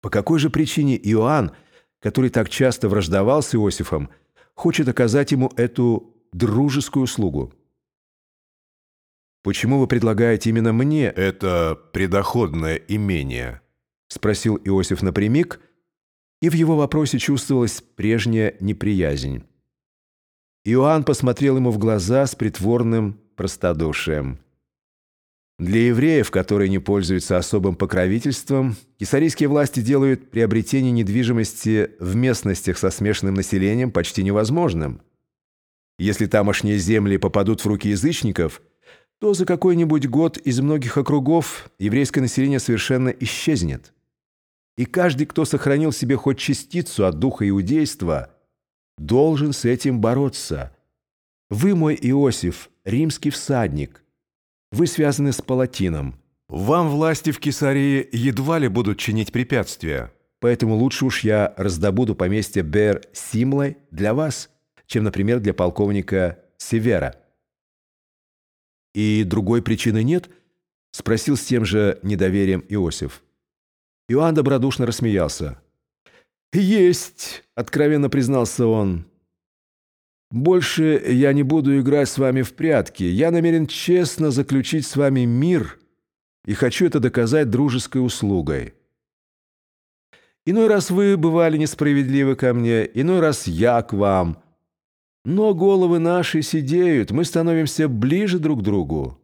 По какой же причине Иоанн, который так часто враждовал с Иосифом, хочет оказать ему эту дружескую услугу? «Почему вы предлагаете именно мне это предоходное имение?» — спросил Иосиф напрямик, и в его вопросе чувствовалась прежняя неприязнь. Иоанн посмотрел ему в глаза с притворным простодушием. Для евреев, которые не пользуются особым покровительством, кесарийские власти делают приобретение недвижимости в местностях со смешанным населением почти невозможным. Если тамошние земли попадут в руки язычников, то за какой-нибудь год из многих округов еврейское население совершенно исчезнет. И каждый, кто сохранил себе хоть частицу от духа иудейства – должен с этим бороться. Вы, мой Иосиф, римский всадник. Вы связаны с Палатином. Вам власти в Кесарии едва ли будут чинить препятствия. Поэтому лучше уж я раздобуду поместье Бер Симлай для вас, чем, например, для полковника Севера. И другой причины нет? Спросил с тем же недоверием Иосиф. Иоанн добродушно рассмеялся. «Есть», — откровенно признался он. «Больше я не буду играть с вами в прятки. Я намерен честно заключить с вами мир и хочу это доказать дружеской услугой. Иной раз вы бывали несправедливы ко мне, иной раз я к вам. Но головы наши сидеют, мы становимся ближе друг к другу.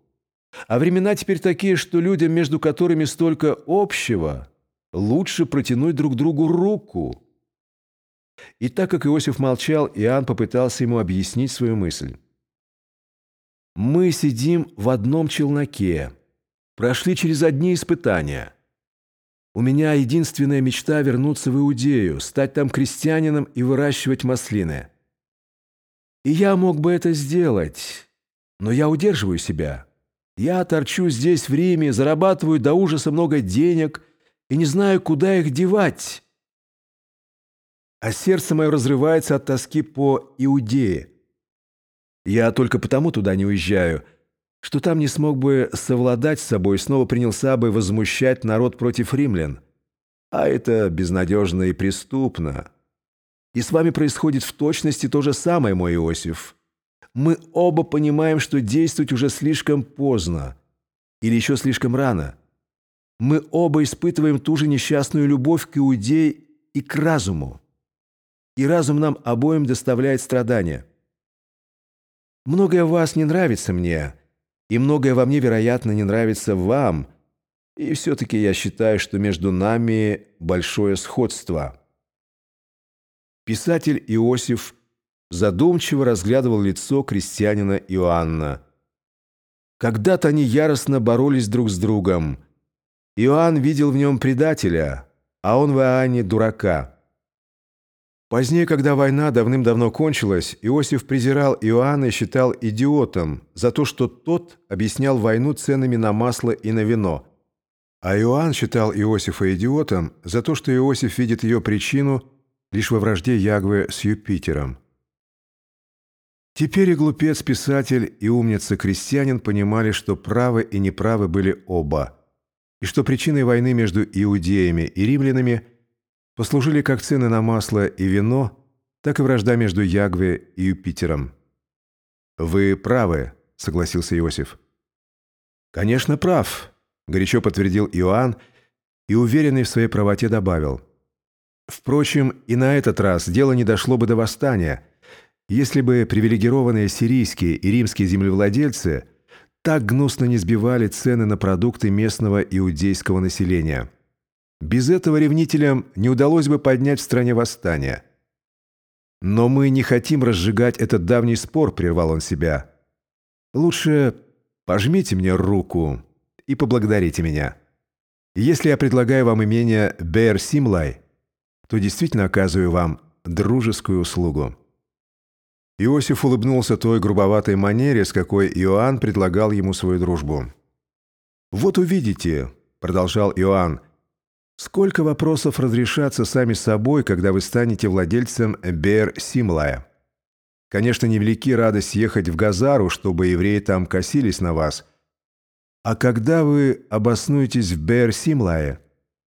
А времена теперь такие, что людям, между которыми столько общего...» лучше протянуть друг другу руку. И так как Иосиф молчал, Иоанн попытался ему объяснить свою мысль. «Мы сидим в одном челноке, прошли через одни испытания. У меня единственная мечта вернуться в Иудею, стать там крестьянином и выращивать маслины. И я мог бы это сделать, но я удерживаю себя. Я торчу здесь, в Риме, зарабатываю до ужаса много денег – и не знаю, куда их девать. А сердце мое разрывается от тоски по Иудее. Я только потому туда не уезжаю, что там не смог бы совладать с собой и снова принялся бы возмущать народ против римлян. А это безнадежно и преступно. И с вами происходит в точности то же самое, мой Иосиф. Мы оба понимаем, что действовать уже слишком поздно или еще слишком рано – мы оба испытываем ту же несчастную любовь к Иудее и к разуму. И разум нам обоим доставляет страдания. Многое в вас не нравится мне, и многое во мне, вероятно, не нравится вам, и все-таки я считаю, что между нами большое сходство. Писатель Иосиф задумчиво разглядывал лицо крестьянина Иоанна. Когда-то они яростно боролись друг с другом – Иоанн видел в нем предателя, а он в Иоанне дурака. Позднее, когда война давным-давно кончилась, Иосиф презирал Иоанна и считал идиотом за то, что тот объяснял войну ценами на масло и на вино. А Иоанн считал Иосифа идиотом за то, что Иосиф видит ее причину лишь во вражде Ягвы с Юпитером. Теперь и глупец-писатель, и умница-крестьянин понимали, что правы и неправы были оба – и что причиной войны между иудеями и римлянами послужили как цены на масло и вино, так и вражда между Ягве и Юпитером. «Вы правы», — согласился Иосиф. «Конечно, прав», — горячо подтвердил Иоанн и, уверенный в своей правоте, добавил. «Впрочем, и на этот раз дело не дошло бы до восстания, если бы привилегированные сирийские и римские землевладельцы — так гнусно не сбивали цены на продукты местного иудейского населения. Без этого ревнителям не удалось бы поднять в стране восстание. «Но мы не хотим разжигать этот давний спор», — прервал он себя. «Лучше пожмите мне руку и поблагодарите меня. Если я предлагаю вам имение Бэр Симлай, то действительно оказываю вам дружескую услугу». Иосиф улыбнулся той грубоватой манере, с какой Иоанн предлагал ему свою дружбу. «Вот увидите», — продолжал Иоанн, «сколько вопросов разрешатся сами собой, когда вы станете владельцем Бер Симлая. Конечно, невелики радость ехать в Газару, чтобы евреи там косились на вас. А когда вы обоснуетесь в Бер Симлае,